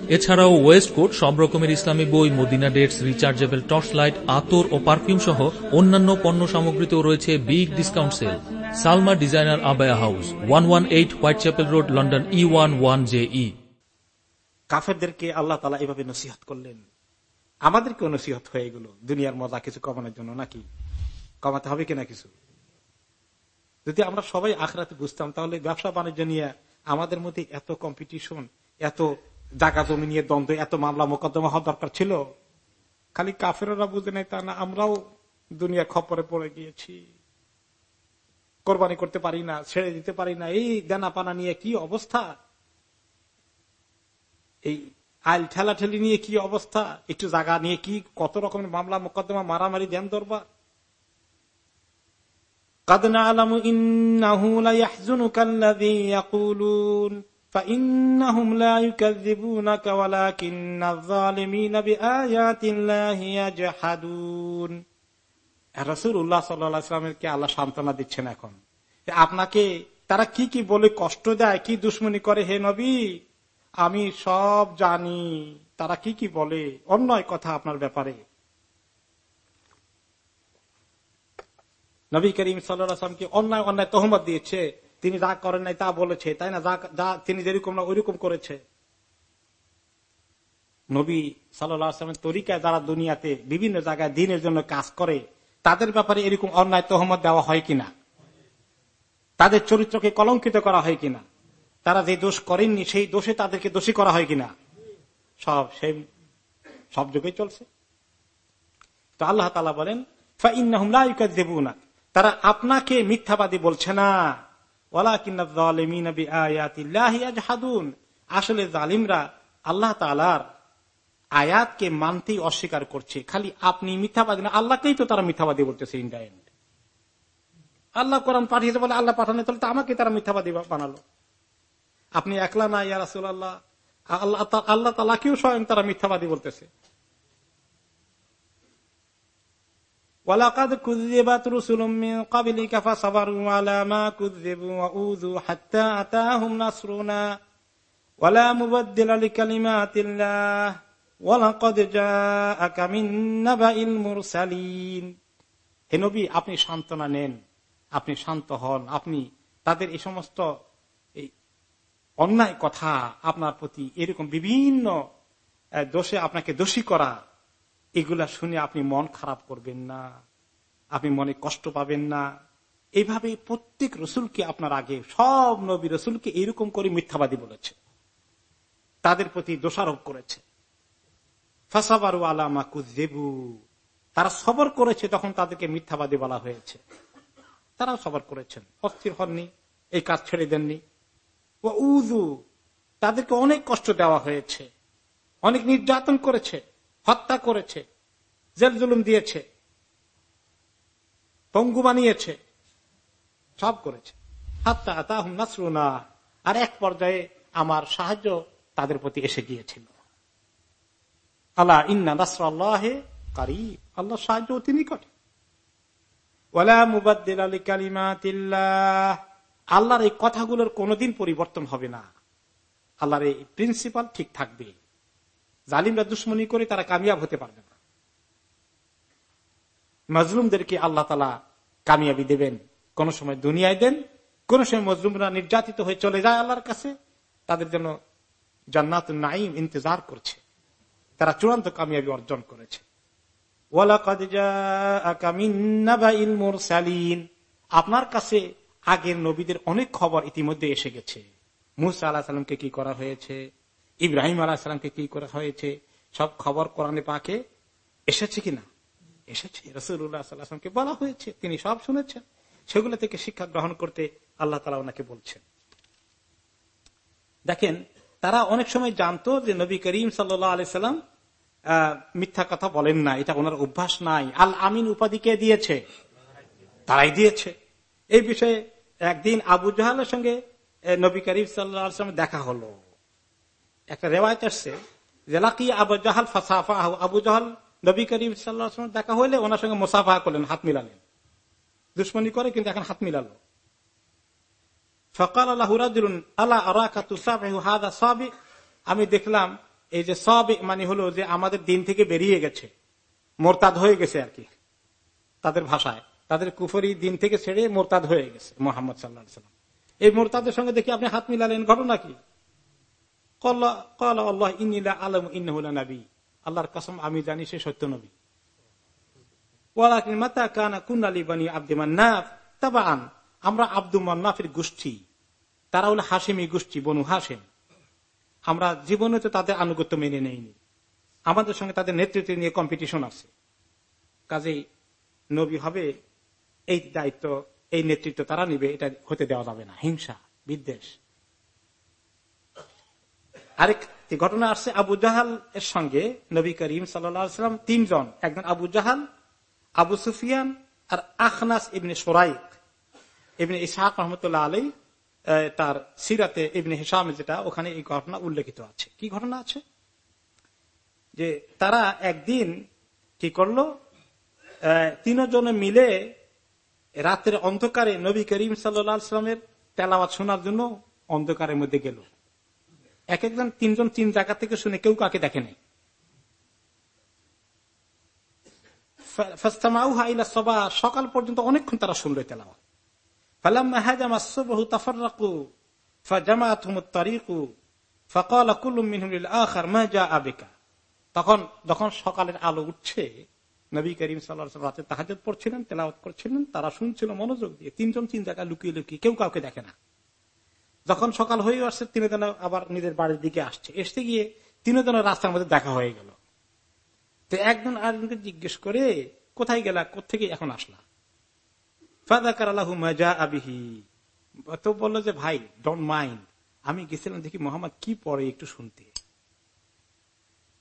এছাড়াও ওয়েস্ট কোট সব রকমের ইসলামী বই, Medina dates, rechargeable torch light, আতর ও পারফিউম সহ অন্যান্য পণ্য সামগ্রীতেও রয়েছে big discount sale. Salma designer abaya house, one one eight Whitechapel road, London E one one J E কাফেরদেরকে আল্লাহ তালা এভাবে নসিহত করলেন। আমাদেরকেও নসিহত হয়ে গেল। দুনিয়ার মজা কিছু কমানোর জন্য নাকি? কমাতে হবে কিনা কিছু? যদি আমরা সবাই আখড়াতে বুঝতাম, তাহলে ব্যবসা বাণিজ্য নিয়ে আমাদের মধ্যে এত কম্পিটিশন এত জাগা জমি নিয়ে দ্বন্দ্ব এত মামলা মোকদ্দমা হওয়া দরকার ছিল। খালি কাফেরা বুঝে নেই তা না, আমরাও দুনিয়া খপরে পড়ে গিয়েছি। কোরবানি করতে পারি না, ছেড়ে দিতে পারি না, এই দেনা পানা নিয়ে কি অবস্থা? এই আইল ঠেলা ঠেলি নিয়ে কি অবস্থা? একটু জায়গা নিয়ে কি কত রকমের মামলা, মোকদ্দমা, মারামারি দেন দরবার কাদনা আলম ইন্না লা ইয়াহজুনুকাল্লাযী ইয়াকুলুন। فإنهم لا يكذبونك ولكن الظالمين بآيات الله يجحدون রসুল্লাহ সাল্লামকে আল্লাহ সান্ত্বনা দিচ্ছেন এখন আপনাকে তারা কি কি বলে কষ্ট দেয় কি দুশ্মনী করে হে নবী আমি সব জানি তারা কি কি বলে অন্যায় কথা আপনার ব্যাপারে নবী করিম সাল্লামকে অন্যায় অন্যায় তহমত দিয়েছে তিনি যা করেন নাই তা বলেছে, তাই না? যা তিনি যেরকম না ওইরকম করেছে। নবী সাল্লামের তরিকায় যারা দুনিয়াতে বিভিন্ন জায়গায় দিনের জন্য কাজ করে, তাদের ব্যাপারে এরকম অন্যায় তহমত দেওয়া হয় কিনা? তাদের চরিত্রকে কলঙ্কিত করা হয় কিনা? তারা যে দোষ করেননি, সেই দোষে তাদেরকে দোষী করা হয় কিনা? সব সেই সব যুগেই চলছে। তো আল্লাহ তালা বলেন তারা আপনাকে মিথ্যাবাদী বলছে না। আসলে জালিমরা আল্লাহ তালার আয়াতকে মানতেই অস্বীকার করছে। খালি আপনি মিথ্যাবাদী না, আল্লাহকেই তো তারা মিথ্যাবাদী বলতেছে ইন্ডাইন্ড আল্লাহ কোরআন পাঠিয়েছে বলে আল্লাহ পাঠানো তাহলে তো আমাকে তারা মিথ্যাবাদী বানালো। আপনি একলা না, ইয়া রাসুল আল্লাহ আল্লাহ আল্লাহ তালাকেও স্বয়ং তারা মিথ্যাবাদী বলতেছে। হেনবি আপনি সান্ত্বনা নেন, আপনি শান্ত হন, আপনি তাদের এই সমস্ত অন্যায় কথা আপনার প্রতি এরকম বিভিন্ন দোষে আপনাকে দোষী করা এগুলা শুনে আপনি মন খারাপ করবেন না, আপনি মনে কষ্ট পাবেন না। এইভাবে প্রত্যেক রসুলকে আপনার আগে, সব নবী রসুলকে এরকম করে মিথ্যাবাদী বলেছে। তাদের প্রতি দোষারোপ করেছে। ফাসাবারু আলামা কুজেবু তারা সবর করেছে তখন তাদেরকে মিথ্যাবাদী বলা হয়েছে। তারাও সবর করেছেন। অস্থির হননি, এই কাজ ছেড়ে দেননি। উজু তাদেরকে অনেক কষ্ট দেওয়া হয়েছে। অনেক নির্যাতন করেছে। হত্যা করেছে, জেল জুলুম দিয়েছে, পঙ্গু বানিয়েছে, সব করেছে। হাত্তা তাহুম নাসরুনা, আর এক পর্যায়ে আমার সাহায্য তাদের প্রতি এসে গিয়েছিল। আল্লাহ ইন্না নাসর আল্লাহ কারি আল্লাহ সাহায্য অতি নিকটে। আল্লাহর এই কথাগুলোর কোনদিন পরিবর্তন হবে না। আল্লাহর এই প্রিন্সিপাল ঠিক থাকবে। জালিমরা দুশ্মনী করে তারা কামিয়াব হতে পারবে না। মজলুমদেরকে আল্লাহ তালা কামিয়াবি দেবেন। কোন সময় দুনিয়ায় দেন, কোন সময় মজলুমরা নির্যাতিত হয়ে চলে যায় আল্লাহর কাছে, তাদের জন্য জান্নাত নাইম ইন্তজার করছে। তারা চূড়ান্ত কামিয়াবি অর্জন করেছে। আপনার কাছে আগের নবীদের অনেক খবর ইতিমধ্যে এসে গেছে। মুসা আল্লাহ সাল্লামকে কি করা হয়েছে? ইব্রাহিম আলাহ সাল্লামকে কি করা হয়েছে? সব খবর কোরআনে পাকে এসেছে কিনা? এসেছে। রসুল্লাহ সাল্লাহামকে বলা হয়েছে। তিনি সব শুনেছেন। সেগুলো থেকে শিক্ষা গ্রহণ করতে আল্লাহ তালা ওনাকে বলছেন। দেখেন, তারা অনেক সময় জানতো যে নবী করিম সাল্লাহ সাল্লাম মিথ্যা কথা বলেন না। এটা ওনার অভ্যাস নাই। আল আমিন উপাধি কে দিয়েছে? তারাই দিয়েছে। এই বিষয়ে একদিন আবু জাহালের সঙ্গে নবী করিম সাল্লাম দেখা হলো। একটা রেওয়ায়ত আসছে জেলাকি আবু জাহাল ফাসাফা আবু জাহাল নবী করিম সাল্লাম দেখা হইলে ওনার সঙ্গে মোসাফা করলেন, হাত মিলালেন। দুশ্মনী করে, কিন্তু এখন হাত মিলালো। ফকাল আল্লাহ আল্লাহ আল্লাহ হাদা সবই আমি দেখলাম, এই যে সব মানে হলো যে আমাদের দিন থেকে বেরিয়ে গেছে, মোরতাদ হয়ে গেছে আর কি, তাদের ভাষায়। তাদের কুফরি দিন থেকে ছেড়ে মোরতাদ হয়ে গেছে, মোহাম্মদ সাল্লাহ সাল্লাম এই মোরতাদের সঙ্গে দেখি আপনি হাত মিলালেন, ঘটনা কি? আল্লাহর কসম, আমি জানি সে সত্য নবী। আমরা আব্দুল মান্নাফের গোষ্ঠী। তারা হলো হাসিমি গোষ্ঠী, বনু হাসেম আমরা জীবনে তো তাদের আনুগত্য মেনে নেইনি। আমাদের সঙ্গে তাদের নেতৃত্ব নিয়ে কম্পিটিশন আছে। কাজেই নবী হবে, এই দায়িত্ব, এই নেতৃত্ব তারা নিবে, এটা হতে দেওয়া যাবে না। হিংসা, বিদ্বেষ। আরেক ঘটনা আসছে, আবু জাহাল এর সঙ্গে নবী করিম সাল্লাম তিনজন। একজন আবু জাহাল, আবু সুফিয়ান আর আখনাস ইবনে সোরাইক। ইবনে ইসাহাক রহমতুল্লাহ আলী তার সিরাতে ইবনে হিসাম যেটা, ওখানে এই ঘটনা উল্লেখিত আছে। কি ঘটনা আছে? যে তারা একদিন কি করল? তিনজনে মিলে রাতের অন্ধকারে নবী করিম সাল্লামের তেলাওয়াত শোনার জন্য অন্ধকারের মধ্যে গেল। এক একজন তিনজন, তিন জায়গা থেকে শুনে কেউ কাকে দেখে নাই। সকাল পর্যন্ত অনেকক্ষণ তারা শুনলো তখন, যখন সকালের আলো উঠছে, নবী করিম সাল্লাহ রাতে তাহাজত পড়ছিলেন, তেলাওয়াত করছিলেন, তারা শুনছিল, মনোযোগ দিয়ে। তিনজন, তিন জায়গায় লুকিয়ে লুকিয়ে কেউ কাউকে দেখে না। যখন সকাল হয়ে আসছে তিনজন আবার নিজের বাড়ির দিকে আসছে। এসতে গিয়ে তিনজনের রাস্তার মধ্যে দেখা হয়ে গেল। তো একজন আরেকজনকে জিজ্ঞেস করে, কোথায় গেলা? কোথেকে এখন আসলা? ফাদাকার আল্লাহু মজা আবিহি তো বলল যে, ভাই ডোন্ট মাইন্ড আমি গেছিলাম দেখি মোহাম্মদ কি পড়ে একটু শুনতে।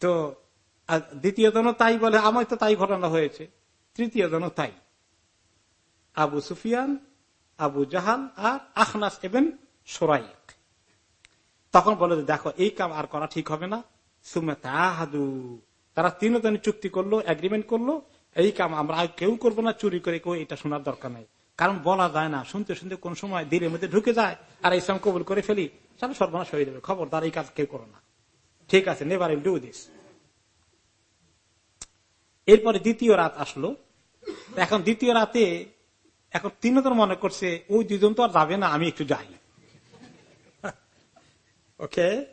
তো দ্বিতীয় জন তাই বলে আমার তো তাই ঘটনা হয়েছে। তৃতীয় জন তাই। আবু সুফিয়ান, আবু জাহান আর আখনাস এবেন সোরাইক। তখন বলে দেখো, এই কাম আর করা ঠিক হবে না। সুমে তাহাদু। তারা তিনজন চুক্তি করল এগ্রিমেন্ট করল, এই কাম আমরা কেউ করব না, চুরি করে কেউ এটা শোনার দরকার নাই। কারণ বলা যায় না, শুনতে শুনতে কোন সময় দিনের মধ্যে ঢুকে যায়, আর ইসলাম কবুল করে ফেলি, তাহলে সর্বনাশ হয়ে যাবে। খবর খবরদার, এই কাজ কেউ করো না। ঠিক আছে নেভার ইল ডু দিস এরপরে দ্বিতীয় রাত আসলো। এখন দ্বিতীয় রাতে, এখন তিনজন মনে করছে, ওই দুজন তো আর যাবে না, আমি একটু যাই। ওকে?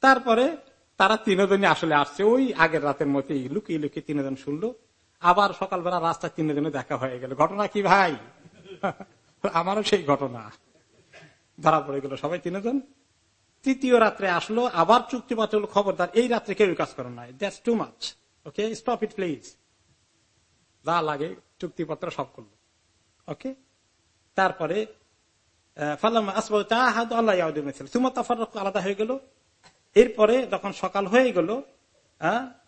তারপরে তারা তিনজনই আসলে আসছে। ওই আগের রাতের মধ্যে লুকিয়ে লুকিয়ে তিনজন শুনলো। আবার সকালবেলা রাস্তায় তিনজনে দেখা হয়ে গেল। ঘটনা কি ভাই? আমারও সেই ঘটনা। ধরা পড়ে গেল সবাই তিনজন। তৃতীয় রাত্রে আসলো, আবার চুক্তি চুক্তিপত্র খবরদার। এই রাত্রে কেউ কাজ করো না that's too much okay? Stop it please যা লাগে চুক্তিপত্র সব করল। ওকে? তারপরে আলাদা হয়ে গেল। এরপরে যখন সকাল হয়ে গেল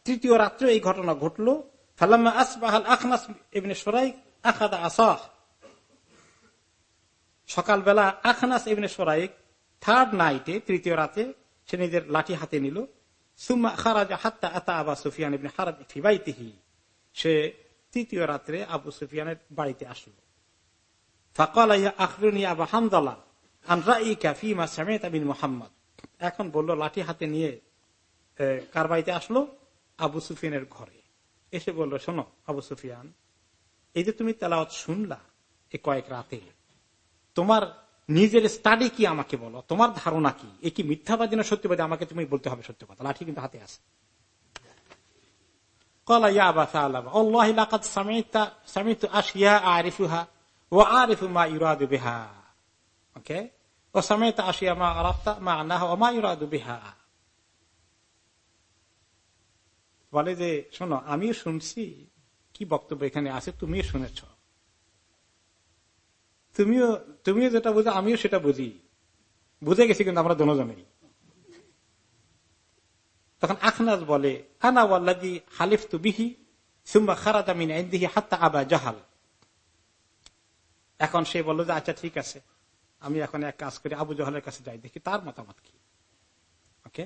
তৃতীয় রাত্রে এই ঘটনা ঘটলো। আসবাহাল আখনাস এমনি সরাই আখাদা সকালবেলা আখনাস এমনি থার্ড নাইটে তৃতীয় রাতে, সে নিজের লাঠি হাতে নিল। সুম্মা খারাজা হাত্তা আতা আবা সুফিয়ান ইবনে হারাব সে তৃতীয় রাত্রে আবু সুফিয়ানের বাড়িতে আসলো। এখন বলল, লাঠি হাতে নিয়ে কার বাড়িতে আসলো আবু সুফিয়ানের ঘরে। এসে বলল, শোনো আবু সুফিয়ান, এই যে তুমি তেলাওয়াত শুনলা এই কয়েক রাতে, তোমার নিজের স্টাডি কি আমাকে বলো? তোমার ধারণা কি? এ কি মিথ্যাবাদী না সত্যবাদী? আমাকে তুমি বলতে হবে সত্য কথা। লাঠি কিন্তু হাতে আছে। কলা ইয়া আবা আশিয়া আরিফুহা ও ইউরাদু বিহা ওকে ও সামেতা আশিয়া মা আরাফতা মা ইউরাদু বিহা বলে যে, শোনো আমিও শুনছি, কি বক্তব্য এখানে আছে, তুমিও শুনেছ। তুমিও তুমিও যেটা বুঝো, আমিও সেটা বুঝি। বুঝে গেছি কিন্তু আমরা দোনোজনেই তখন আখনাজ বলে, আনা ওয়াল্লাদি হালিফ তু বিহি সুম্বা খারাদামিন হাত্তা আবা জাহাল। এখন সে বলল যে আচ্ছা ঠিক আছে। আমি এখন এক কাজ করি, আবু জাহালের কাছে যাই, দেখি তার মতামত কি। ওকে?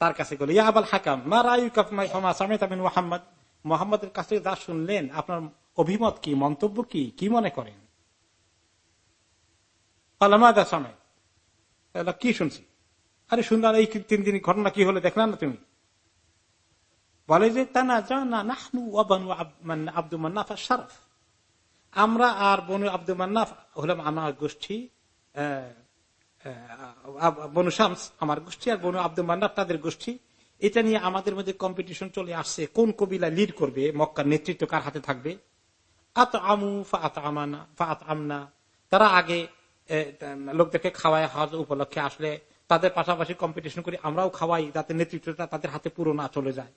তার কাছে গেল, ইয়া হাকাম, মা রায়ুকামিন মোহাম্মদ? মোহাম্মদের কাছে যা শুনলেন, আপনার অভিমত কি, মন্তব্য কি কি মনে করেন? কি শুনছি? আরে শুনলাম এই তিন দিন ঘটনা কি হলে, দেখলাম না তুমি? বলে যে তা না জানা নাহনু আব্দুল মান্নাফ শারফ। আমরা আর বনু আব্দুল মান্নাফ হলাম আমার গোষ্ঠী বনু শামস আমার গোষ্ঠী আর বনু আব্দুল মান্নাফ তাদের গোষ্ঠী। এটা নিয়ে আমাদের মধ্যে কম্পিটিশন চলে আসছে, কোন কবিলা লিড করবে, মক্কার নেতৃত্ব কার হাতে থাকবে? আত আমু ফাত আমানা আমনা তারা আগে লোকদেরকে খাওয়ায় হজ উপলক্ষে আসলে তাদের পাশাপাশি কম্পিটিশন করি, আমরাও খাওয়াই যাতে নেতৃত্বটা তাদের হাতে পুরো না চলে যায়।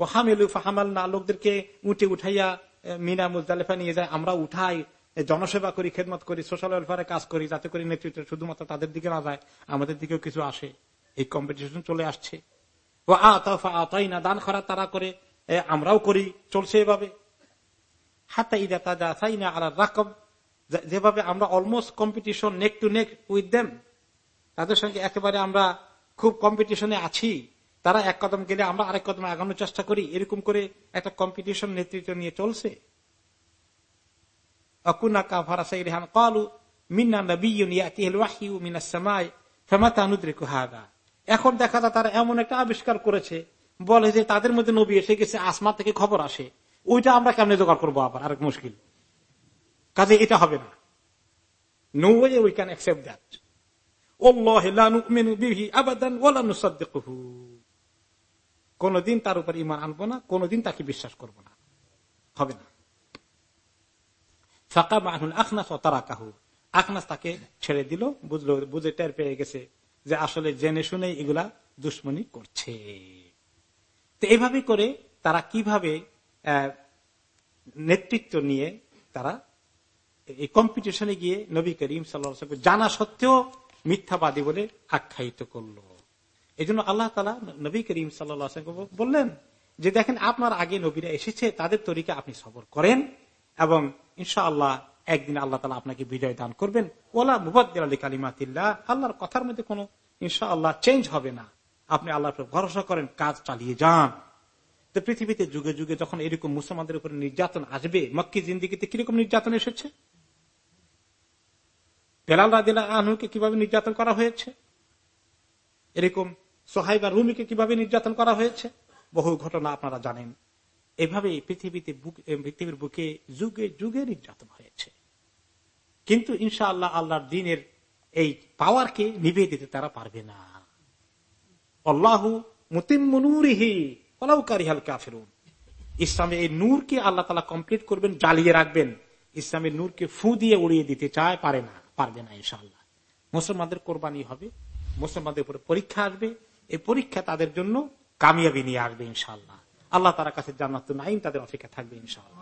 ও হামেলু ফাহামাল না লোকদেরকে উঠে উঠাইয়া মিনা মুজদালেফা নিয়ে যায়, আমরা উঠাই জনসেবা করি, খেদমত করি সোশ্যাল ওয়েলফেয়ারে কাজ করি, যাতে করে নেতৃত্ব শুধুমাত্র তাদের দিকে না যায়, আমাদের দিকেও কিছু আসে। এই কম্পিটিশন চলে আসছে। ও আতাই না দান খরা তারা করে আমরাও করি, চলছে এভাবে। হাতা ইদা তাজা সাইনা আলার রাকব, যে- যেভাবে আমরা almost competition neck to neck with them তাদের সঙ্গে একেবারে আমরা খুব কম্পিটিশনে আছি। তারা এক কদম গেলে আমরা আরেক কদম আগানোর চেষ্টা করি। এরকম করে একটা কম্পিটিশন নেতৃত্ব নিয়ে চলছে। এখন দেখা যায় তারা এমন একটা আবিষ্কার করেছে, বলে যে তাদের মধ্যে নবী এসে গেছে, আসমা থেকে খবর আসে। ওইটা আমরা কেমনে জোগাড় করব আবার? আরেক মুশকিল। কাজে এটা হবে না। No we can accept that ও লা নুকমিনু বিহি আবাদান ওয়া লা নুসাদ্দিকুহু। কোনদিন তার উপর ইমান আনব না, কোনদিন তাকে বিশ্বাস করব না। হবে না। ফাঁকা মাহুল আখনাস ও তারা কাহু আখনাস তাকে ছেড়ে দিল, বুঝলো, বুঝে টের পেয়ে গেছে যে আসলে জেনে শুনে এগুলা দুশ্মনী করছে। তো এইভাবে করে তারা কীভাবে নেতৃত্ব নিয়ে তারা এই কম্পিটিশনে গিয়ে নবী করিম সাল্লা জানা সত্ত্বেও মিথ্যাবাদী বলে আখ্যায়িত করল। এই জন্য আল্লাহ তালা নবী করিম সাল্লা বললেন যে দেখেন আপনার আগে নবীরা এসেছে, তাদের তরিকা আপনি সবর করেন এবং ইনশা আল্লাহ একদিন আল্লাহ তালা আপনাকে বিজয় দান করবেন। ওলা মুবাদ্দিল আলী কালিমাতিল্লাহ আল্লাহর কথার মধ্যে কোনো ইনশা আল্লাহ চেঞ্জ হবে না। আপনি আল্লাহর ভরসা করেন, কাজ চালিয়ে যান। তো পৃথিবীতে যুগে যুগে যখন এরকম মুসলমানদের উপরে নির্যাতন আসবে, মক্কি জিন্দিগিতে কীরকম নির্যাতন এসেছে? বেলাল রাদিল্লাহ আনহুকে কীভাবে নির্যাতন করা হয়েছে? এরকম সোহাইবা রুমিকে কীভাবে নির্যাতন করা হয়েছে? বহু ঘটনা আপনারা জানেন। এভাবে পৃথিবীতে পৃথিবীর বুকে যুগে যুগে নির্যাতন হয়েছে। কিন্তু ইনশা আল্লাহ আল্লাহর দিনের এই পাওয়ারকে নিভিয়ে দিতে তারা পারবে না। আল্লাহ মুতিমুনুরিহি পলাউকারিহাল কাফেরুন। ইসলামে এই নূরকে আল্লাহ তালা কমপ্লিট করবেন, জ্বালিয়ে রাখবেন। ইসলামের নূরকে ফু দিয়ে উড়িয়ে দিতে চায়, পারে না, পারবে না ইনশাআল্লাহ। মুসলমানদের কোরবানি হবে, মুসলমানদের উপরে পরীক্ষা আসবে। এই পরীক্ষা তাদের জন্য কামিয়াবি নিয়ে আসবে ইনশাল্লাহ আল্লাহ তার কাছে জান্নাত নাইম তাদের অপেক্ষা থাকবে ইনশাআল্লাহ।